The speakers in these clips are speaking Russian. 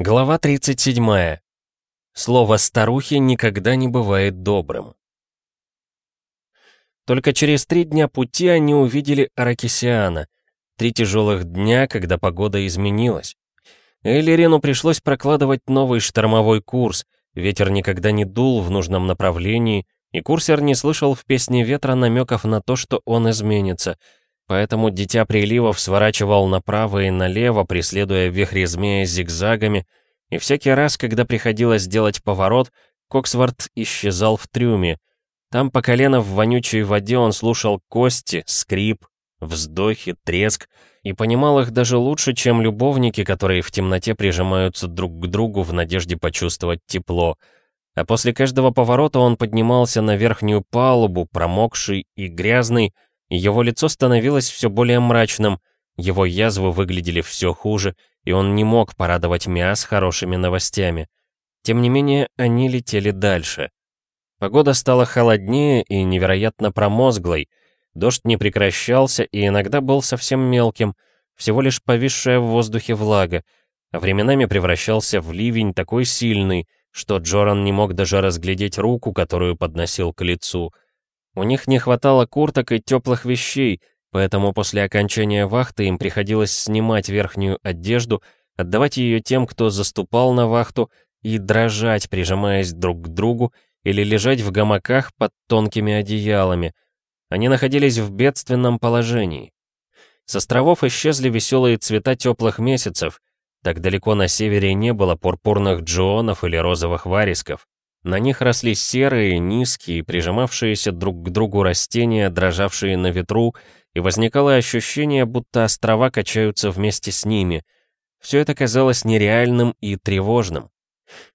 Глава 37. Слово «старухи» никогда не бывает добрым. Только через три дня пути они увидели Аракисиана. Три тяжелых дня, когда погода изменилась. Эллирину пришлось прокладывать новый штормовой курс, ветер никогда не дул в нужном направлении, и курсер не слышал в песне ветра намеков на то, что он изменится — Поэтому Дитя Приливов сворачивал направо и налево, преследуя вихри змея зигзагами, и всякий раз, когда приходилось делать поворот, Коксворт исчезал в трюме. Там по колено в вонючей воде он слушал кости, скрип, вздохи, треск, и понимал их даже лучше, чем любовники, которые в темноте прижимаются друг к другу в надежде почувствовать тепло. А после каждого поворота он поднимался на верхнюю палубу, промокший и грязный, его лицо становилось все более мрачным, его язвы выглядели все хуже, и он не мог порадовать Миас хорошими новостями. Тем не менее, они летели дальше. Погода стала холоднее и невероятно промозглой. Дождь не прекращался и иногда был совсем мелким, всего лишь повисшая в воздухе влага, а временами превращался в ливень такой сильный, что Джоран не мог даже разглядеть руку, которую подносил к лицу — у них не хватало курток и теплых вещей, поэтому после окончания вахты им приходилось снимать верхнюю одежду, отдавать ее тем, кто заступал на вахту, и дрожать, прижимаясь друг к другу, или лежать в гамаках под тонкими одеялами. Они находились в бедственном положении. С островов исчезли веселые цвета теплых месяцев. Так далеко на севере не было пурпурных джионов или розовых варисков. На них росли серые, низкие, прижимавшиеся друг к другу растения, дрожавшие на ветру, и возникало ощущение, будто острова качаются вместе с ними. Все это казалось нереальным и тревожным.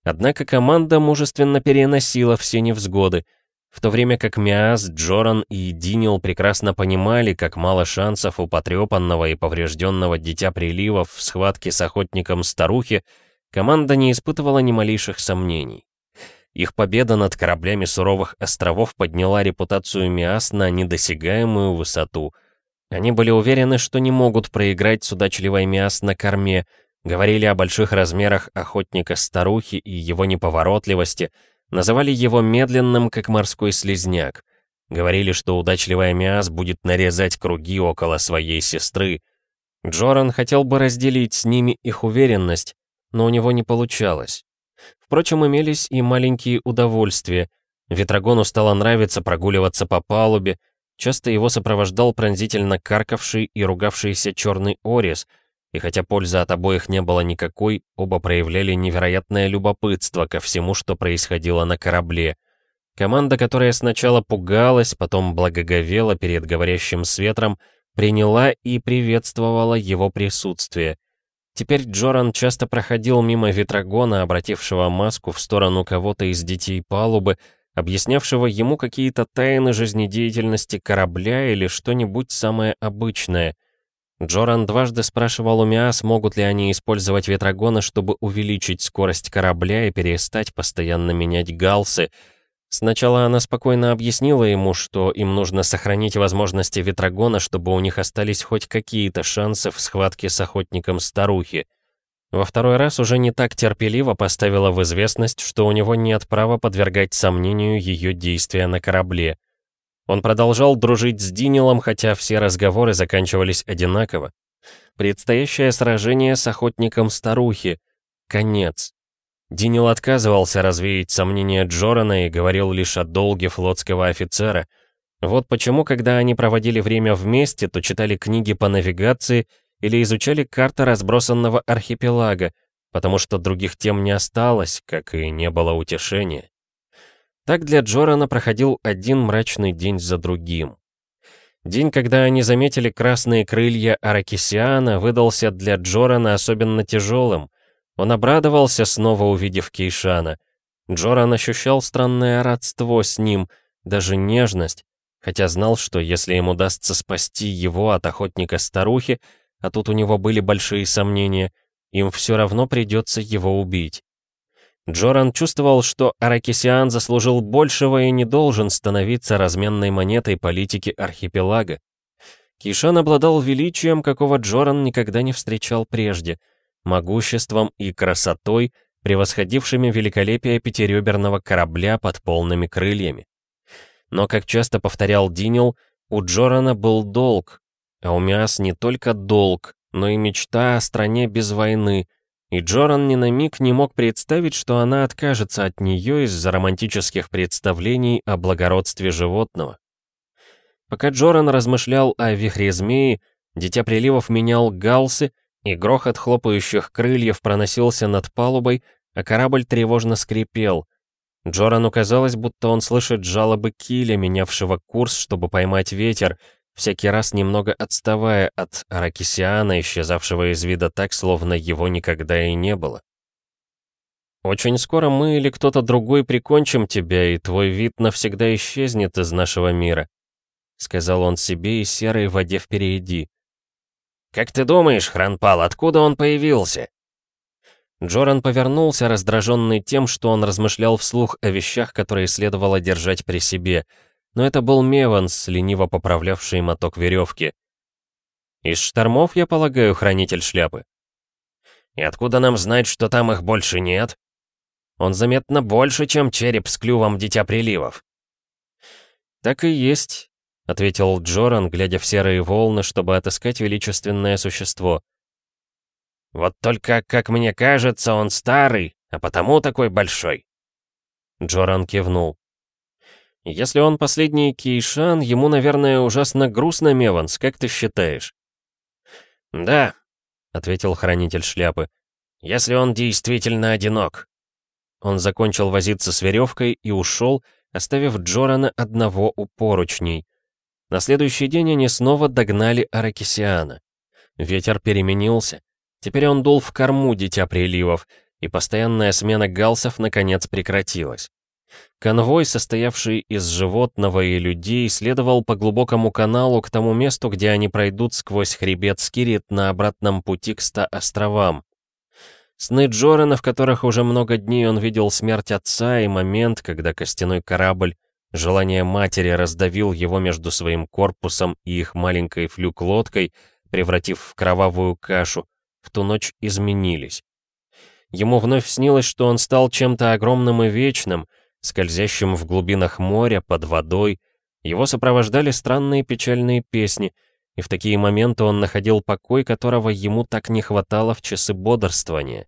Однако команда мужественно переносила все невзгоды, в то время как Миас, Джоран и Динил прекрасно понимали, как мало шансов у потрепанного и поврежденного Дитя Приливов в схватке с охотником старухи, команда не испытывала ни малейших сомнений. Их победа над кораблями суровых островов подняла репутацию Миас на недосягаемую высоту. Они были уверены, что не могут проиграть с удачливой Миас на корме, говорили о больших размерах охотника-старухи и его неповоротливости, называли его медленным, как морской слезняк. Говорили, что удачливая Миас будет нарезать круги около своей сестры. Джоран хотел бы разделить с ними их уверенность, но у него не получалось. Впрочем, имелись и маленькие удовольствия. Ветрогону стало нравиться прогуливаться по палубе, часто его сопровождал пронзительно каркавший и ругавшийся черный орис, и хотя пользы от обоих не было никакой, оба проявляли невероятное любопытство ко всему, что происходило на корабле. Команда, которая сначала пугалась, потом благоговела перед говорящим с ветром, приняла и приветствовала его присутствие. Теперь Джоран часто проходил мимо ветрогона, обратившего маску в сторону кого-то из детей палубы, объяснявшего ему какие-то тайны жизнедеятельности корабля или что-нибудь самое обычное. Джоран дважды спрашивал у Миас, могут ли они использовать ветрогона, чтобы увеличить скорость корабля и перестать постоянно менять галсы — Сначала она спокойно объяснила ему, что им нужно сохранить возможности Ветрогона, чтобы у них остались хоть какие-то шансы в схватке с охотником старухи. Во второй раз уже не так терпеливо поставила в известность, что у него нет права подвергать сомнению ее действия на корабле. Он продолжал дружить с Динилом, хотя все разговоры заканчивались одинаково. Предстоящее сражение с охотником старухи. Конец. Динил отказывался развеять сомнения Джорана и говорил лишь о долге флотского офицера. Вот почему, когда они проводили время вместе, то читали книги по навигации или изучали карты разбросанного архипелага, потому что других тем не осталось, как и не было утешения. Так для Джорана проходил один мрачный день за другим. День, когда они заметили красные крылья Аракисиана, выдался для Джорана особенно тяжелым. Он обрадовался, снова увидев Кейшана. Джоран ощущал странное родство с ним, даже нежность, хотя знал, что если ему удастся спасти его от охотника-старухи, а тут у него были большие сомнения, им все равно придется его убить. Джоран чувствовал, что Аракисиан заслужил большего и не должен становиться разменной монетой политики архипелага. Кишан обладал величием, какого Джоран никогда не встречал прежде — могуществом и красотой, превосходившими великолепие пятиреберного корабля под полными крыльями. Но, как часто повторял Динил, у Джорана был долг, а у Миас не только долг, но и мечта о стране без войны, и Джоран ни на миг не мог представить, что она откажется от нее из-за романтических представлений о благородстве животного. Пока Джоран размышлял о вихре змеи, Дитя приливов менял галсы, и грохот хлопающих крыльев проносился над палубой, а корабль тревожно скрипел. Джорану казалось, будто он слышит жалобы киля, менявшего курс, чтобы поймать ветер, всякий раз немного отставая от Аракисиана, исчезавшего из вида так, словно его никогда и не было. «Очень скоро мы или кто-то другой прикончим тебя, и твой вид навсегда исчезнет из нашего мира», — сказал он себе и серой воде впереди. «Как ты думаешь, Хранпал, откуда он появился?» Джоран повернулся, раздраженный тем, что он размышлял вслух о вещах, которые следовало держать при себе. Но это был Меванс, лениво поправлявший моток веревки. «Из штормов, я полагаю, хранитель шляпы?» «И откуда нам знать, что там их больше нет?» «Он заметно больше, чем череп с клювом Дитя Приливов». «Так и есть. — ответил Джоран, глядя в серые волны, чтобы отыскать величественное существо. «Вот только, как мне кажется, он старый, а потому такой большой». Джоран кивнул. «Если он последний Кейшан, ему, наверное, ужасно грустно, Меванс, как ты считаешь?» «Да», — ответил хранитель шляпы, — «если он действительно одинок». Он закончил возиться с веревкой и ушел, оставив Джорана одного у поручней. На следующий день они снова догнали Аракисиана. Ветер переменился. Теперь он дул в корму Дитя Приливов, и постоянная смена галсов наконец прекратилась. Конвой, состоявший из животного и людей, следовал по глубокому каналу к тому месту, где они пройдут сквозь хребет Скирит на обратном пути к ста островам. Сны Джорана, в которых уже много дней он видел смерть отца и момент, когда костяной корабль Желание матери раздавил его между своим корпусом и их маленькой флюк-лодкой, превратив в кровавую кашу, в ту ночь изменились. Ему вновь снилось, что он стал чем-то огромным и вечным, скользящим в глубинах моря, под водой. Его сопровождали странные печальные песни, и в такие моменты он находил покой, которого ему так не хватало в часы бодрствования.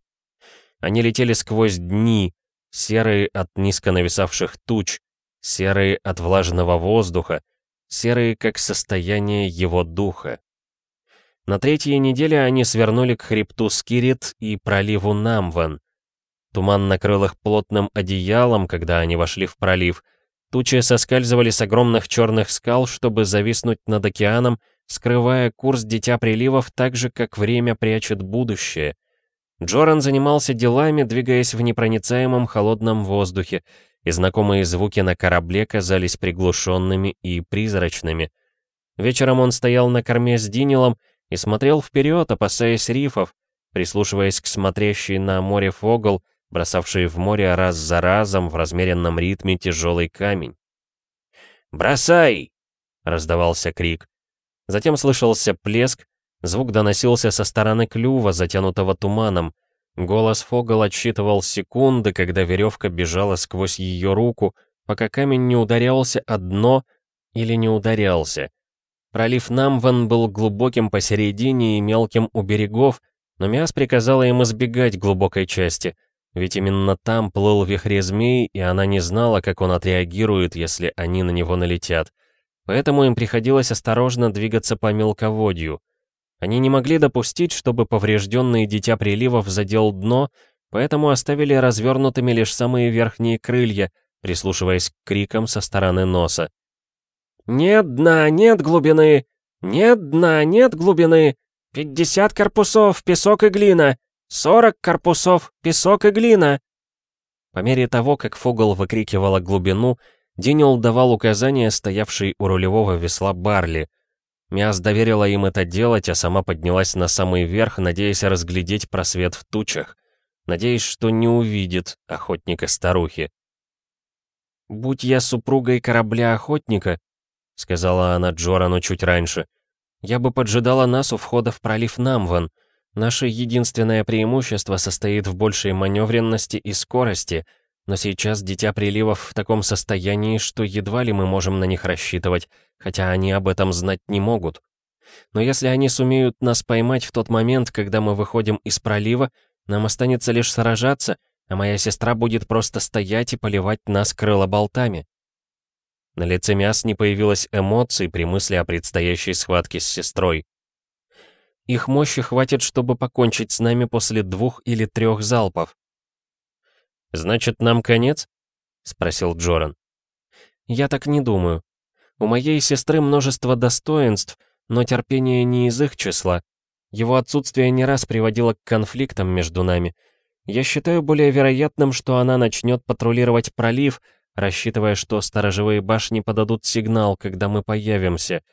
Они летели сквозь дни, серые от низко нависавших туч, серые от влажного воздуха, серые как состояние его духа. На третьей неделе они свернули к хребту Скирит и проливу Намван. Туман накрыл их плотным одеялом, когда они вошли в пролив. Тучи соскальзывали с огромных черных скал, чтобы зависнуть над океаном, скрывая курс Дитя Приливов так же, как время прячет будущее. Джоран занимался делами, двигаясь в непроницаемом холодном воздухе, и знакомые звуки на корабле казались приглушенными и призрачными. Вечером он стоял на корме с Динилом и смотрел вперед, опасаясь рифов, прислушиваясь к смотрящей на море фогл, бросавшей в море раз за разом в размеренном ритме тяжелый камень. «Бросай!» — раздавался крик. Затем слышался плеск, звук доносился со стороны клюва, затянутого туманом. Голос Фогл отсчитывал секунды, когда веревка бежала сквозь ее руку, пока камень не ударялся о дно или не ударялся. Пролив Намван был глубоким посередине и мелким у берегов, но Миас приказала им избегать глубокой части, ведь именно там плыл вихре змей, и она не знала, как он отреагирует, если они на него налетят. Поэтому им приходилось осторожно двигаться по мелководью — они не могли допустить, чтобы поврежденный дитя приливов задел дно, поэтому оставили развернутыми лишь самые верхние крылья, прислушиваясь к крикам со стороны носа. «Нет дна, нет глубины! Нет дна, нет глубины! Пятьдесят корпусов, песок и глина! Сорок корпусов, песок и глина!» По мере того, как Фогл выкрикивала глубину, Динил давал указания, стоявшей у рулевого весла Барли — Миас доверила им это делать, а сама поднялась на самый верх, надеясь разглядеть просвет в тучах. Надеясь, что не увидит охотника-старухи. «Будь я супругой корабля-охотника», — сказала она Джорану чуть раньше, — «я бы поджидала нас у входа в пролив Намван. Наше единственное преимущество состоит в большей маневренности и скорости, но сейчас Дитя Приливов в таком состоянии, что едва ли мы можем на них рассчитывать, хотя они об этом знать не могут. Но если они сумеют нас поймать в тот момент, когда мы выходим из пролива, нам останется лишь сражаться, а моя сестра будет просто стоять и поливать нас крылоболтами. На лице Мяс не появилось эмоций при мысли о предстоящей схватке с сестрой. Их мощи хватит, чтобы покончить с нами после двух или трех залпов. «Значит, нам конец?» — спросил Джоран. «Я так не думаю. У моей сестры множество достоинств, но терпение не из их числа. Его отсутствие не раз приводило к конфликтам между нами. Я считаю более вероятным, что она начнет патрулировать пролив, рассчитывая, что сторожевые башни подадут сигнал, когда мы появимся.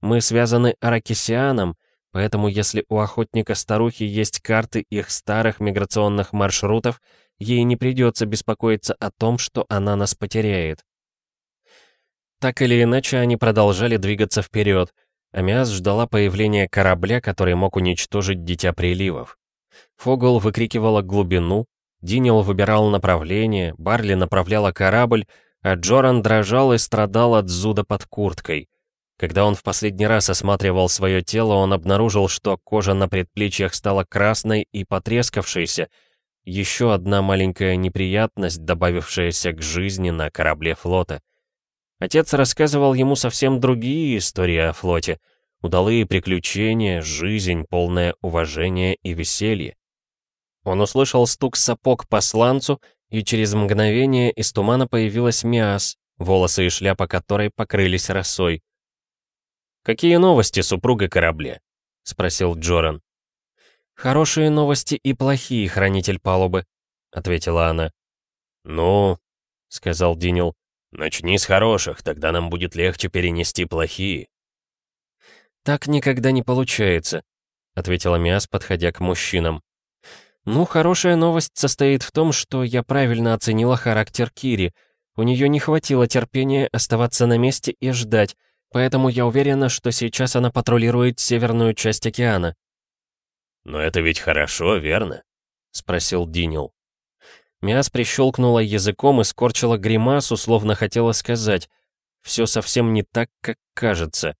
Мы связаны Аракисианом, поэтому если у охотника-старухи есть карты их старых миграционных маршрутов, ей не придется беспокоиться о том, что она нас потеряет. Так или иначе, они продолжали двигаться вперед — Амиас ждала появления корабля, который мог уничтожить Дитя Приливов. Фогл выкрикивала глубину, Динил выбирал направление, Барли направляла корабль, а Джоран дрожал и страдал от зуда под курткой. Когда он в последний раз осматривал свое тело, он обнаружил, что кожа на предплечьях стала красной и потрескавшейся. Еще одна маленькая неприятность, добавившаяся к жизни на корабле флота. Отец рассказывал ему совсем другие истории о флоте. Удалые приключения, жизнь, полное уважение и веселье. Он услышал стук сапог по сланцу, и через мгновение из тумана появилась Миас, волосы и шляпа которой покрылись росой. «Какие новости, супруга корабля?» — спросил Джоран. «Хорошие новости и плохие, хранитель палубы», — ответила она. «Ну», — сказал Динил, «Начни с хороших, тогда нам будет легче перенести плохие». «Так никогда не получается», — ответила Миас, подходя к мужчинам. «Ну, хорошая новость состоит в том, что я правильно оценила характер Кири. У нее не хватило терпения оставаться на месте и ждать, поэтому я уверена, что сейчас она патрулирует северную часть океана». «Но это ведь хорошо, верно?» — спросил Динил. Миас прищелкнула языком и скорчила гримасу, словно хотела сказать «все совсем не так, как кажется».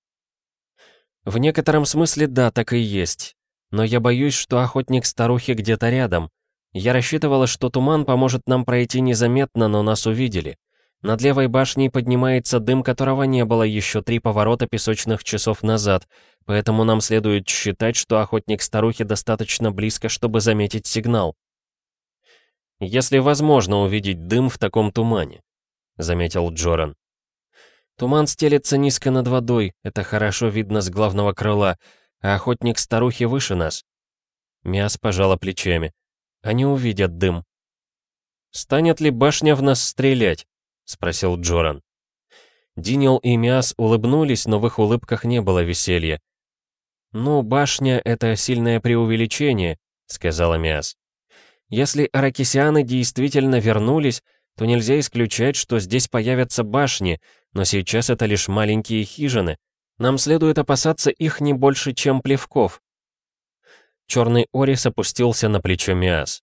В некотором смысле да, так и есть. Но я боюсь, что охотник старухи где-то рядом. Я рассчитывала, что туман поможет нам пройти незаметно, но нас увидели. Над левой башней поднимается дым, которого не было еще три поворота песочных часов назад, поэтому нам следует считать, что охотник старухи достаточно близко, чтобы заметить сигнал. «Если возможно увидеть дым в таком тумане», — заметил Джоран. «Туман стелется низко над водой, это хорошо видно с главного крыла, а охотник старухи выше нас». Мяс пожала плечами. «Они увидят дым». «Станет ли башня в нас стрелять?» — спросил Джоран. Динил и Мяс улыбнулись, но в их улыбках не было веселья. «Ну, башня — это сильное преувеличение», — сказала Мяс. Если аракисианы действительно вернулись, то нельзя исключать, что здесь появятся башни, но сейчас это лишь маленькие хижины. Нам следует опасаться их не больше, чем плевков. Черный Орис опустился на плечо Миас.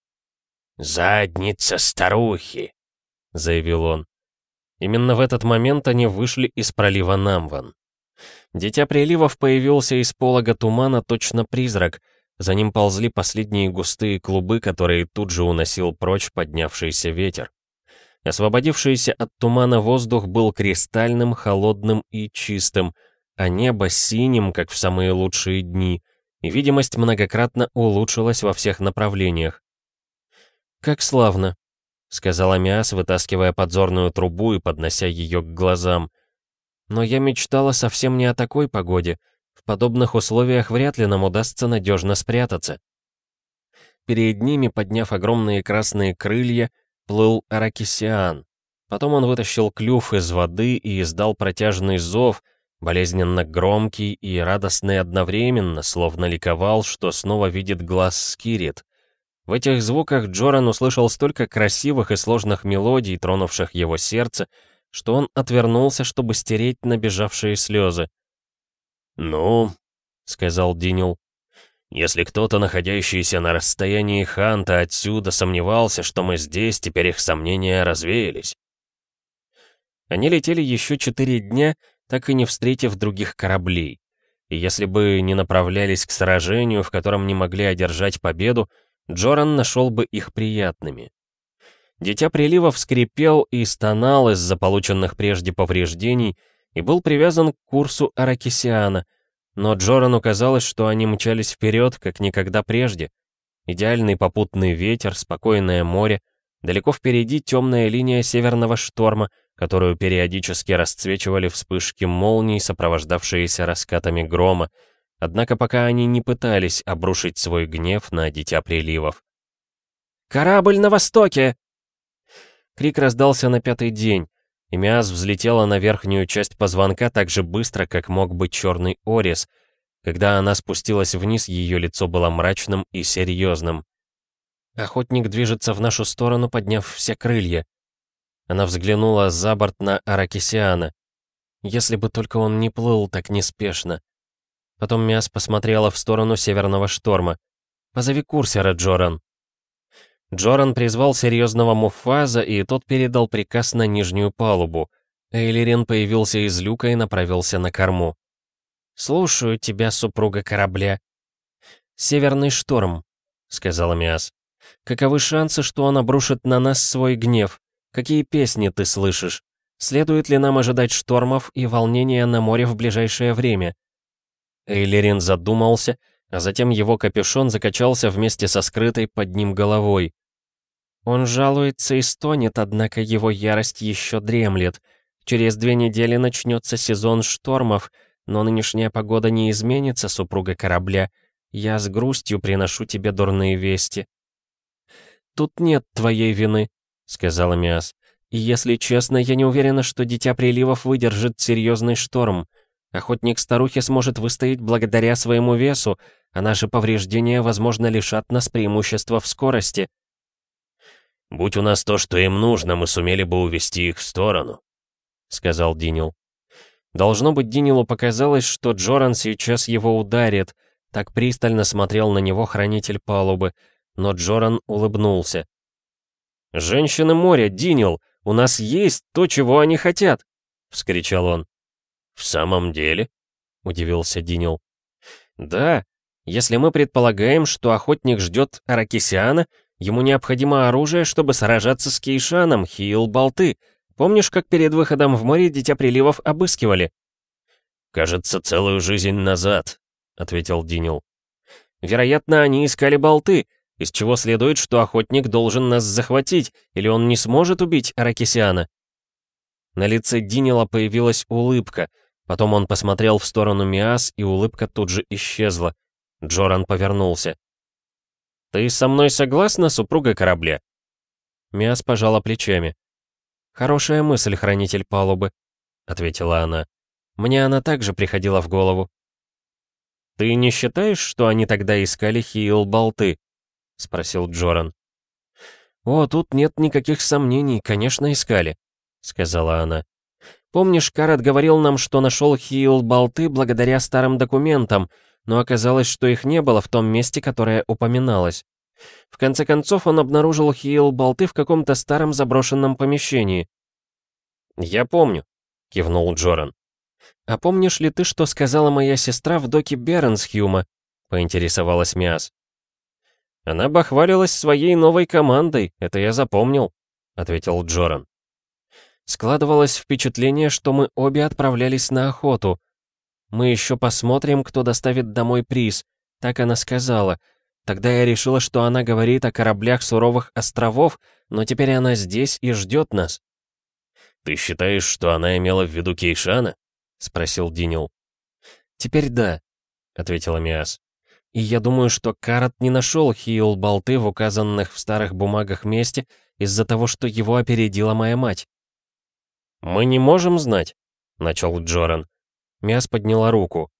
«Задница старухи», — заявил он. Именно в этот момент они вышли из пролива Намван. Дитя приливов появился из полога тумана точно призрак — за ним ползли последние густые клубы, которые тут же уносил прочь поднявшийся ветер. Освободившийся от тумана воздух был кристальным, холодным и чистым, а небо синим, как в самые лучшие дни, и видимость многократно улучшилась во всех направлениях. «Как славно», — сказала Миас, вытаскивая подзорную трубу и поднося ее к глазам. «Но я мечтала совсем не о такой погоде», — в подобных условиях вряд ли нам удастся надежно спрятаться. Перед ними, подняв огромные красные крылья, плыл Аракисиан. Потом он вытащил клюв из воды и издал протяжный зов, болезненно громкий и радостный одновременно, словно ликовал, что снова видит глаз Скирит. В этих звуках Джоран услышал столько красивых и сложных мелодий, тронувших его сердце, что он отвернулся, чтобы стереть набежавшие слезы. «Ну», — сказал Динил, Если кто-то, находящийся на расстоянии Ханта отсюда, сомневался, что мы здесь, теперь их сомнения развеялись. Они летели еще четыре дня, так и не встретив других кораблей. И если бы не направлялись к сражению, в котором не могли одержать победу, Джоран нашел бы их приятными. Дитя прилива вскрипел и стонал из-за полученных прежде повреждений и был привязан к курсу Аракисиана, но Джорану казалось, что они мчались вперед, как никогда прежде. Идеальный попутный ветер, спокойное море, далеко впереди темная линия северного шторма, которую периодически расцвечивали вспышки молний, сопровождавшиеся раскатами грома, однако пока они не пытались обрушить свой гнев на дитя приливов. «Корабль на востоке!» Крик раздался на пятый день, и Миас взлетела на верхнюю часть позвонка так же быстро, как мог быть черный Орис. Когда она спустилась вниз, ее лицо было мрачным и серьезным. Охотник движется в нашу сторону, подняв все крылья. Она взглянула за борт на Аракисиана. Если бы только он не плыл так неспешно. Потом Миас посмотрела в сторону северного шторма. «Позови курсера, Джоран». Джоран призвал серьезного Муфаза, и тот передал приказ на нижнюю палубу. Эйлерин появился из люка и направился на корму. «Слушаю тебя, супруга корабля». «Северный шторм», — сказала Миас. «Каковы шансы, что он обрушит на нас свой гнев? Какие песни ты слышишь? Следует ли нам ожидать штормов и волнения на море в ближайшее время?» Эйлерин задумался, — а затем его капюшон закачался вместе со скрытой под ним головой. Он жалуется и стонет, однако его ярость еще дремлет. Через две недели начнется сезон штормов, но нынешняя погода не изменится, супруга корабля. Я с грустью приношу тебе дурные вести. «Тут нет твоей вины», — сказала Миас. «И если честно, я не уверена, что Дитя Приливов выдержит серьезный шторм. Охотник старухи сможет выстоять благодаря своему весу, а наши повреждения, возможно, лишат нас преимущества в скорости. «Будь у нас то, что им нужно, мы сумели бы увести их в сторону», — сказал Динил. Должно быть, Динилу показалось, что Джоран сейчас его ударит. Так пристально смотрел на него хранитель палубы, но Джоран улыбнулся. «Женщины моря, Динил, у нас есть то, чего они хотят!» — вскричал он. «В самом деле?» — удивился Динил. «Да, если мы предполагаем, что охотник ждет Аракисиана, ему необходимо оружие, чтобы сражаться с Кейшаном, Хиил Болты. Помнишь, как перед выходом в море Дитя Приливов обыскивали?» «Кажется, целую жизнь назад», — ответил Динил. «Вероятно, они искали болты, из чего следует, что охотник должен нас захватить, или он не сможет убить Аракисиана». На лице Динила появилась улыбка — Потом он посмотрел в сторону Миас, и улыбка тут же исчезла. Джоран повернулся. «Ты со мной согласна, супруга корабля?» Миас пожала плечами. «Хорошая мысль, хранитель палубы», — ответила она. «Мне она также приходила в голову». «Ты не считаешь, что они тогда искали Хиил-болты?» — спросил Джоран. «О, тут нет никаких сомнений, конечно, искали», — сказала она. Помнишь, Карат говорил нам, что нашел Хиил-болты благодаря старым документам, но оказалось, что их не было в том месте, которое упоминалось. В конце концов, он обнаружил Хиил-болты в каком-то старом заброшенном помещении. «Я помню», — кивнул Джоран. «А помнишь ли ты, что сказала моя сестра в доке Бернсхюма?» — поинтересовалась Миас. «Она бахвалилась своей новой командой, это я запомнил», — ответил Джоран. Складывалось впечатление, что мы обе отправлялись на охоту. Мы еще посмотрим, кто доставит домой приз. Так она сказала. Тогда я решила, что она говорит о кораблях суровых островов, но теперь она здесь и ждет нас. «Ты считаешь, что она имела в виду Кейшана?» — спросил Динил. «Теперь да», — ответила Миас. «И я думаю, что Карат не нашел Хиул-болты в указанных в старых бумагах месте из-за того, что его опередила моя мать. «Мы не можем знать», — начал Джоран. Мяс подняла руку.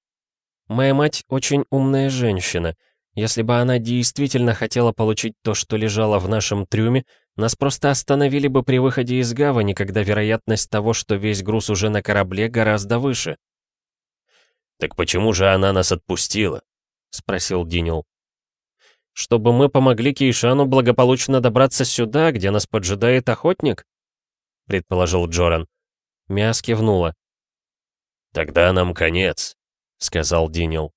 «Моя мать очень умная женщина. Если бы она действительно хотела получить то, что лежало в нашем трюме, нас просто остановили бы при выходе из гавани, когда вероятность того, что весь груз уже на корабле, гораздо выше». «Так почему же она нас отпустила?» — спросил Динил. «Чтобы мы помогли Кейшану благополучно добраться сюда, где нас поджидает охотник?» — предположил Джоран. Мяс кивнула. «Тогда нам конец», — сказал Динил.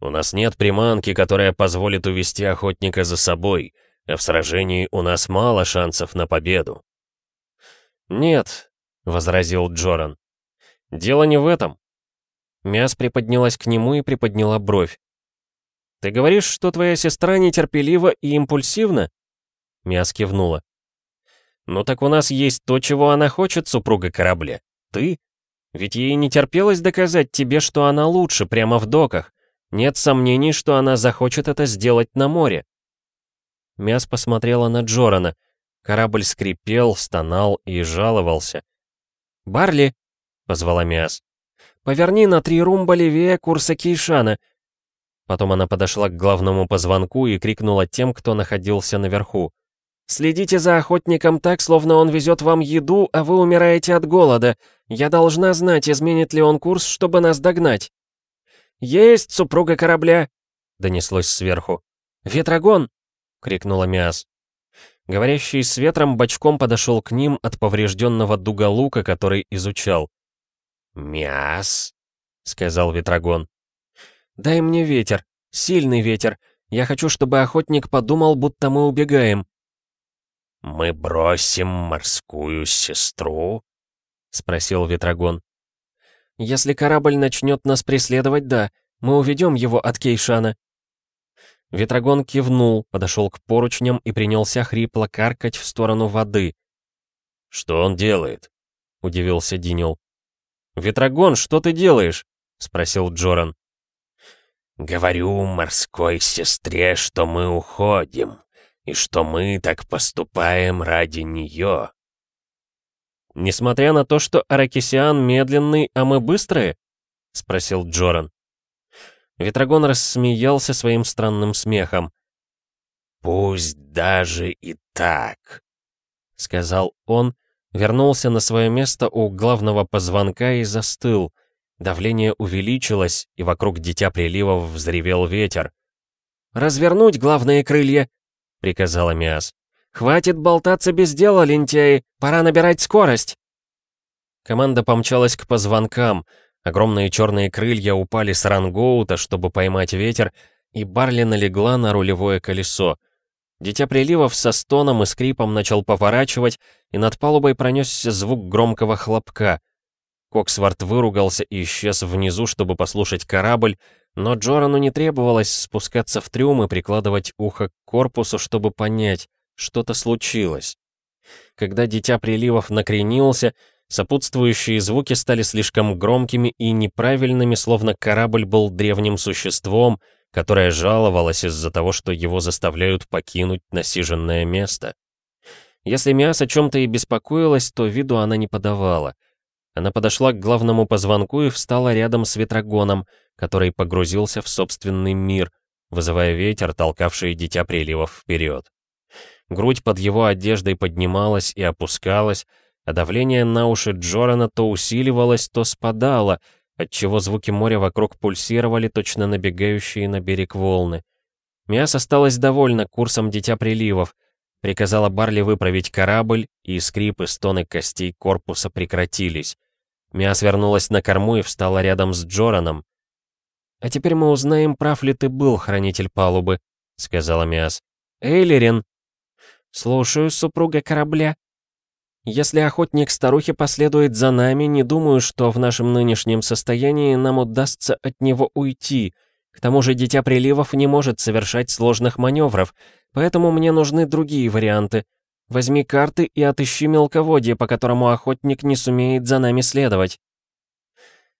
«У нас нет приманки, которая позволит увести охотника за собой, а в сражении у нас мало шансов на победу». «Нет», — возразил Джоран. «Дело не в этом». Мяс приподнялась к нему и приподняла бровь. «Ты говоришь, что твоя сестра нетерпелива и импульсивна?» Мяс кивнула. «Ну так у нас есть то, чего она хочет, супруга корабля. Ты? Ведь ей не терпелось доказать тебе, что она лучше, прямо в доках. Нет сомнений, что она захочет это сделать на море». Мяс посмотрела на Джорана. Корабль скрипел, стонал и жаловался. «Барли!» — позвала Мяс. «Поверни на три румба левее курса Кейшана. Потом она подошла к главному позвонку и крикнула тем, кто находился наверху. «Следите за охотником так, словно он везет вам еду, а вы умираете от голода. Я должна знать, изменит ли он курс, чтобы нас догнать». «Есть, супруга корабля!» — донеслось сверху. «Ветрогон!» — крикнула Миас. Говорящий с ветром бочком подошел к ним от поврежденного дуга лука, который изучал. «Мяс!» — сказал Ветрогон. «Дай мне ветер. Сильный ветер. Я хочу, чтобы охотник подумал, будто мы убегаем». «Мы бросим морскую сестру?» — спросил Ветрогон. «Если корабль начнет нас преследовать, да. Мы уведем его от Кейшана». Ветрогон кивнул, подошел к поручням и принялся хрипло каркать в сторону воды. «Что он делает?» — удивился Динил. «Ветрогон, что ты делаешь?» — спросил Джоран. Говорю морской сестре, что мы уходим, и что мы так поступаем ради нее. Несмотря на то, что Аракисиан медленный, а мы быстрые? Спросил Джоран. Ветрогон рассмеялся своим странным смехом. «Пусть даже и так», — сказал он, вернулся на свое место у главного позвонка и застыл — Давление увеличилось, и вокруг Дитя Приливов взревел ветер. «Развернуть главные крылья!» — приказала Миас. «Хватит болтаться без дела, лентяи! Пора набирать скорость!» Команда помчалась к позвонкам. Огромные черные крылья упали с рангоута, чтобы поймать ветер, и Барли налегла на рулевое колесо. Дитя приливов со стоном и скрипом начал поворачивать, и над палубой пронесся звук громкого хлопка — Коксворт выругался и исчез внизу, чтобы послушать корабль, но Джорану не требовалось спускаться в трюм и прикладывать ухо к корпусу, чтобы понять, что-то случилось. Когда Дитя Приливов накренился, сопутствующие звуки стали слишком громкими и неправильными, словно корабль был древним существом, которое жаловалось из-за того, что его заставляют покинуть насиженное место. Если Миас о чем-то и беспокоилась, то виду она не подавала — она подошла к главному позвонку и встала рядом с ветрогоном, который погрузился в собственный мир, вызывая ветер, толкавший дитя приливов вперед. Грудь под его одеждой поднималась и опускалась, а давление на уши Джорана то усиливалось, то спадало, отчего звуки моря вокруг пульсировали, точно набегающие на берег волны. Миас осталась довольна курсом Дитя Приливов, приказала Барли выправить корабль, и скрип и стоны костей корпуса прекратились. Миас вернулась на корму и встала рядом с Джораном. «А теперь мы узнаем, прав ли ты был, хранитель палубы», — сказала Миас. «Эйлерин!» «Слушаю, супруга корабля». «Если охотник старухи последует за нами, не думаю, что в нашем нынешнем состоянии нам удастся от него уйти. К тому же Дитя Приливов не может совершать сложных маневров, поэтому мне нужны другие варианты. Возьми карты и отыщи мелководье, по которому охотник не сумеет за нами следовать».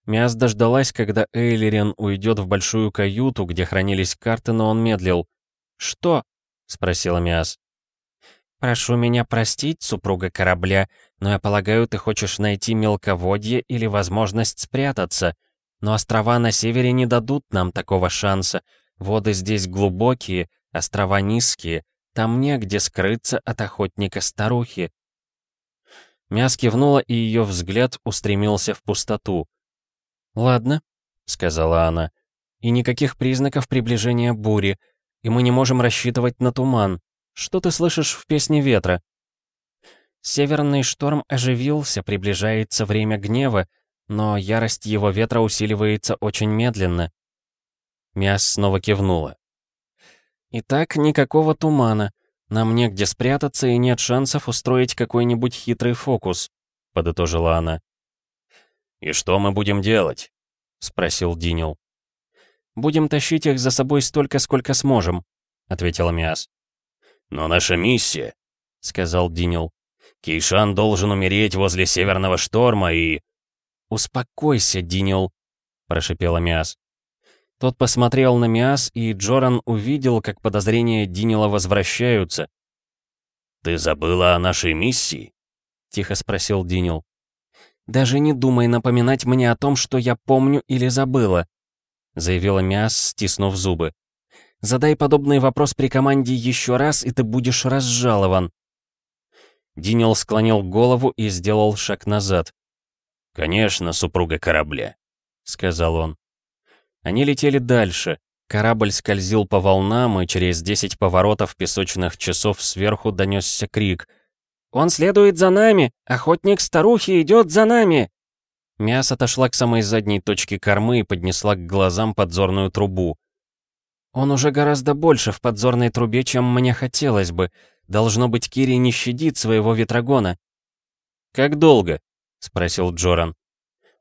Миас дождалась, когда Эйлерен уйдет в большую каюту, где хранились карты, но он медлил. «Что?» — спросила Миас. «Прошу меня простить, супруга корабля, но я полагаю, ты хочешь найти мелководье или возможность спрятаться. Но острова на севере не дадут нам такого шанса. Воды здесь глубокие, острова низкие, там негде скрыться от охотника-старухи. Мяс кивнула, и ее взгляд устремился в пустоту. «Ладно», — сказала она, И никаких признаков приближения бури. И мы не можем рассчитывать на туман. Что ты слышишь в песне ветра? Северный шторм оживился, приближается время гнева, но ярость его ветра усиливается очень медленно. Мяс снова кивнула. Итак, никакого тумана. Нам негде спрятаться и нет шансов устроить какой-нибудь хитрый фокус, подытожила она. «И что мы будем делать?» — спросил Динил. «Будем тащить их за собой столько, сколько сможем», — ответила Миас. «Но наша миссия», — сказал Динил. «Кейшан должен умереть возле Северного Шторма и...» «Успокойся, Динил», — прошипела Миас. Тот посмотрел на Миас, и Джоран увидел, как подозрения Динила возвращаются. «Ты забыла о нашей миссии?» — тихо спросил Динил. «Даже не думай напоминать мне о том, что я помню или забыла», — заявила Миас, стиснув зубы. «Задай подобный вопрос при команде еще раз, и ты будешь разжалован». Динил склонил голову и сделал шаг назад. «Конечно, супруга корабля», — сказал он. Они летели дальше. Корабль скользил по волнам, и через десять поворотов песочных часов сверху донесся крик. «Он следует за нами! Охотник старухи идет за нами!» Мяс отошла к самой задней точке кормы и поднесла к глазам подзорную трубу. «Он уже гораздо больше в подзорной трубе, чем мне хотелось бы. Должно быть, Кири не щадит своего ветрогона». «Как долго?» — спросил Джоран.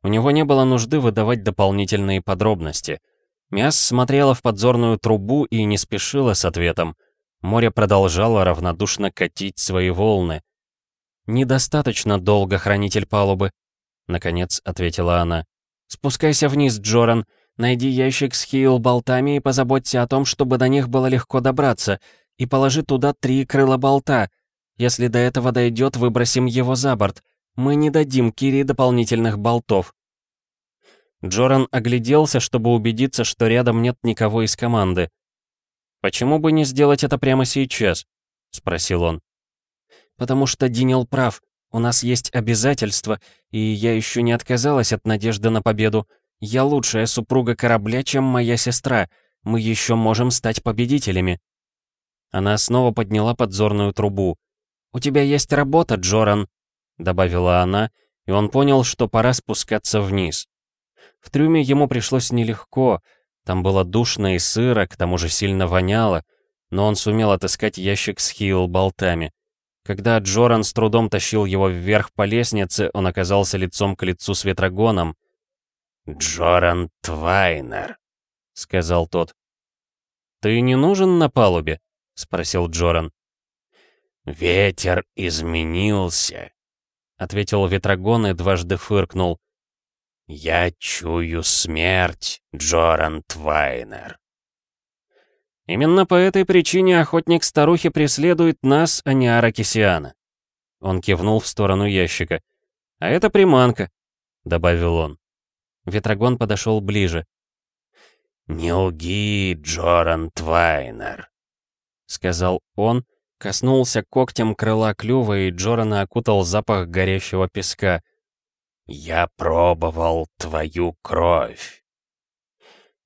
У него не было нужды выдавать дополнительные подробности. Мяс смотрела в подзорную трубу и не спешила с ответом. Море продолжало равнодушно катить свои волны. «Недостаточно долго, хранитель палубы», — наконец ответила она. «Спускайся вниз, Джоран. Найди ящик с хейл-болтами и позаботься о том, чтобы до них было легко добраться, и положи туда три крыла болта. Если до этого дойдет, выбросим его за борт. Мы не дадим Кире дополнительных болтов. Джоран огляделся, чтобы убедиться, что рядом нет никого из команды. «Почему бы не сделать это прямо сейчас?» — спросил он. «Потому что Динил прав. У нас есть обязательства, и я еще не отказалась от надежды на победу. Я лучшая супруга корабля, чем моя сестра. Мы еще можем стать победителями». Она снова подняла подзорную трубу. «У тебя есть работа, Джоран», — добавила она, и он понял, что пора спускаться вниз. В трюме ему пришлось нелегко, там было душно и сыро, к тому же сильно воняло, но он сумел отыскать ящик с хил-болтами. Когда Джоран с трудом тащил его вверх по лестнице, он оказался лицом к лицу с ветрогоном. «Джоран Твайнер», — сказал тот. «Ты не нужен на палубе?» — спросил Джоран. «Ветер изменился», — ответил Ветрогон и дважды фыркнул. «Я чую смерть, Джоран Твайнер». «Именно по этой причине охотник старухи преследует нас, а не Аракисиана». Он кивнул в сторону ящика. «А это приманка», — добавил он. Ветрогон подошел ближе. «Не лги, Джоран Твайнер», — сказал он, Коснулся когтем крыла клюва, и Джорана окутал запах горящего песка. «Я пробовал твою кровь!»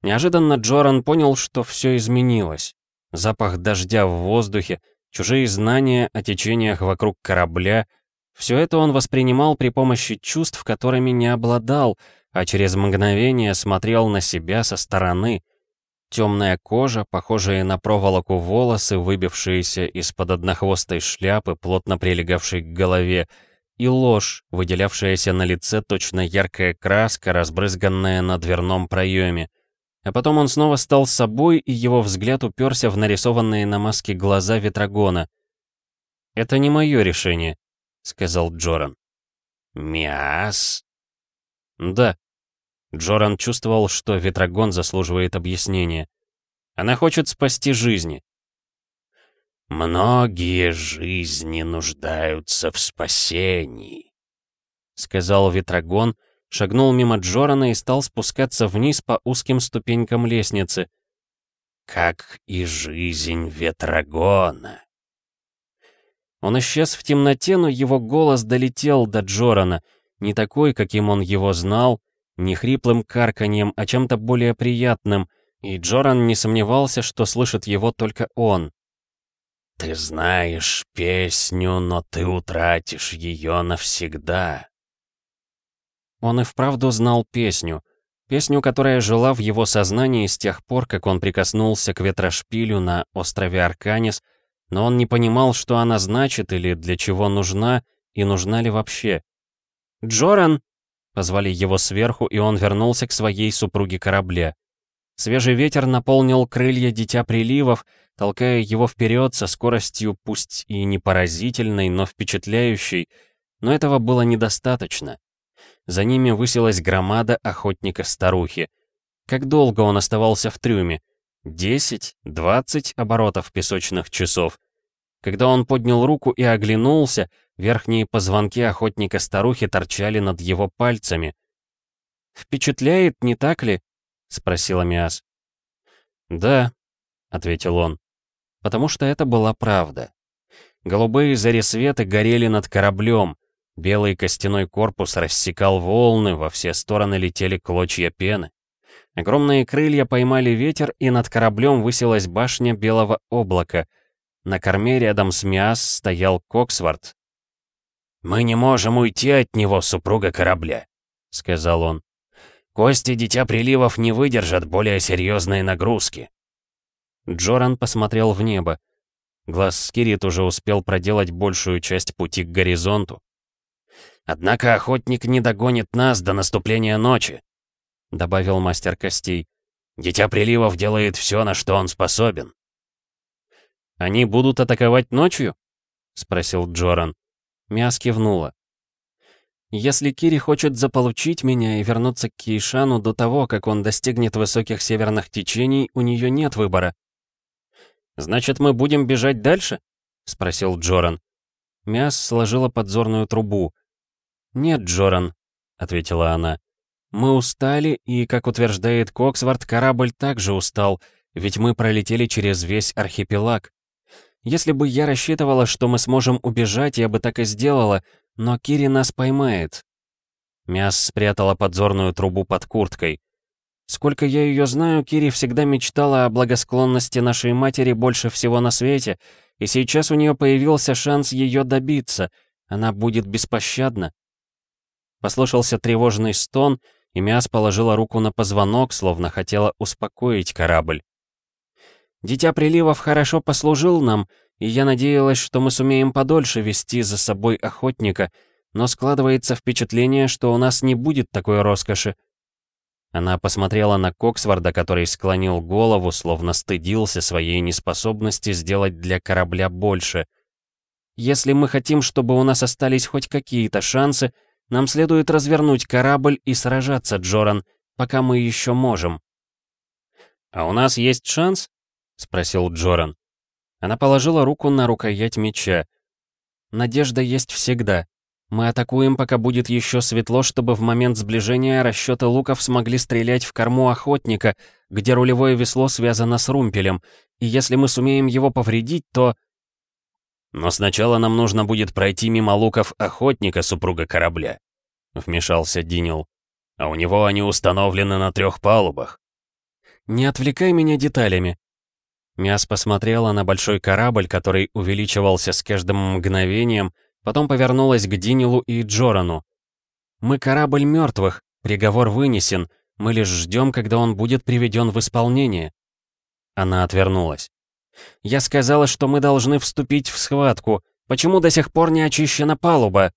Неожиданно Джоран понял, что все изменилось. Запах дождя в воздухе, чужие знания о течениях вокруг корабля — все это он воспринимал при помощи чувств, которыми не обладал, а через мгновение смотрел на себя со стороны. Темная кожа, похожие на проволоку волосы, выбившиеся из-под однохвостой шляпы, плотно прилегавшей к голове, и ложь, выделявшаяся на лице точно яркая краска, разбрызганная на дверном проеме. А потом он снова стал собой, и его взгляд уперся в нарисованные на маске глаза Ветрогона. «Это не мое решение», — сказал Джоран. «Мяс?» «Да», Джоран чувствовал, что Ветрогон заслуживает объяснения. Она хочет спасти жизни. «Многие жизни нуждаются в спасении», — сказал Ветрогон, шагнул мимо Джорана и стал спускаться вниз по узким ступенькам лестницы. «Как и жизнь Ветрогона». Он исчез в темноте, но его голос долетел до Джорана, не такой, каким он его знал, не хриплым карканьем, а чем-то более приятным, и Джоран не сомневался, что слышит его только он. «Ты знаешь песню, но ты утратишь ее навсегда». Он и вправду знал песню. Песню, которая жила в его сознании с тех пор, как он прикоснулся к ветрошпилю на острове Арканис, но он не понимал, что она значит или для чего нужна, и нужна ли вообще. «Джоран!» — позвали его сверху, и он вернулся к своей супруге корабле. Свежий ветер наполнил крылья Дитя Приливов, толкая его вперед со скоростью пусть и не поразительной, но впечатляющей, но этого было недостаточно. За ними высилась громада охотника-старухи. Как долго он оставался в трюме? Десять, двадцать оборотов песочных часов. Когда он поднял руку и оглянулся, верхние позвонки охотника-старухи торчали над его пальцами. «Впечатляет, не так ли?» — спросила Миас. «Да», — ответил он, — «потому что это была правда. Голубые заресветы горели над кораблем, белый костяной корпус рассекал волны, во все стороны летели клочья пены. Огромные крылья поймали ветер, и над кораблем высилась башня белого облака. На корме рядом с Миас стоял Коксворт. «Мы не можем уйти от него, супруга корабля», — сказал он. «Кости Дитя Приливов не выдержат более серьезной нагрузки». Джоран посмотрел в небо. Глаз Скирит уже успел проделать большую часть пути к горизонту. «Однако охотник не догонит нас до наступления ночи», — добавил мастер костей. «Дитя приливов делает все, на что он способен». «Они будут атаковать ночью?» — спросил Джоран. Мяс кивнула. «Если Кири хочет заполучить меня и вернуться к Кейшану до того, как он достигнет высоких северных течений, у нее нет выбора». «Значит, мы будем бежать дальше?» — спросил Джоран. Мяс сложила подзорную трубу. «Нет, Джоран», — ответила она. Мы устали, и, как утверждает Коксворт, корабль также устал, ведь мы пролетели через весь архипелаг. Если бы я рассчитывала, что мы сможем убежать, я бы так и сделала, но Кири нас поймает. Мяс спрятала подзорную трубу под курткой. Сколько я ее знаю, Кири всегда мечтала о благосклонности нашей матери больше всего на свете, и сейчас у нее появился шанс ее добиться. Она будет беспощадна. Послышался тревожный стон — и Миас положила руку на позвонок, словно хотела успокоить корабль. «Дитя приливов хорошо послужил нам, и я надеялась, что мы сумеем подольше вести за собой охотника, но складывается впечатление, что у нас не будет такой роскоши». Она посмотрела на Коксворда, который склонил голову, словно стыдился своей неспособности сделать для корабля больше. «Если мы хотим, чтобы у нас остались хоть какие-то шансы, — нам следует развернуть корабль и сражаться, Джоран, пока мы еще можем». «А у нас есть шанс?» — спросил Джоран. Она положила руку на рукоять меча. «Надежда есть всегда. Мы атакуем, пока будет еще светло, чтобы в момент сближения расчеты луков смогли стрелять в корму охотника, где рулевое весло связано с румпелем, и если мы сумеем его повредить, то...» «Но сначала нам нужно будет пройти мимо луков охотника, супруга корабля», — вмешался Динил. «А у него они установлены на трех палубах». «Не отвлекай меня деталями». Мяс посмотрела на большой корабль, который увеличивался с каждым мгновением, потом повернулась к Динилу и Джорану. «Мы корабль мертвых, приговор вынесен, мы лишь ждем, когда он будет приведен в исполнение». Она отвернулась. «Я сказала, что мы должны вступить в схватку. Почему до сих пор не очищена палуба?»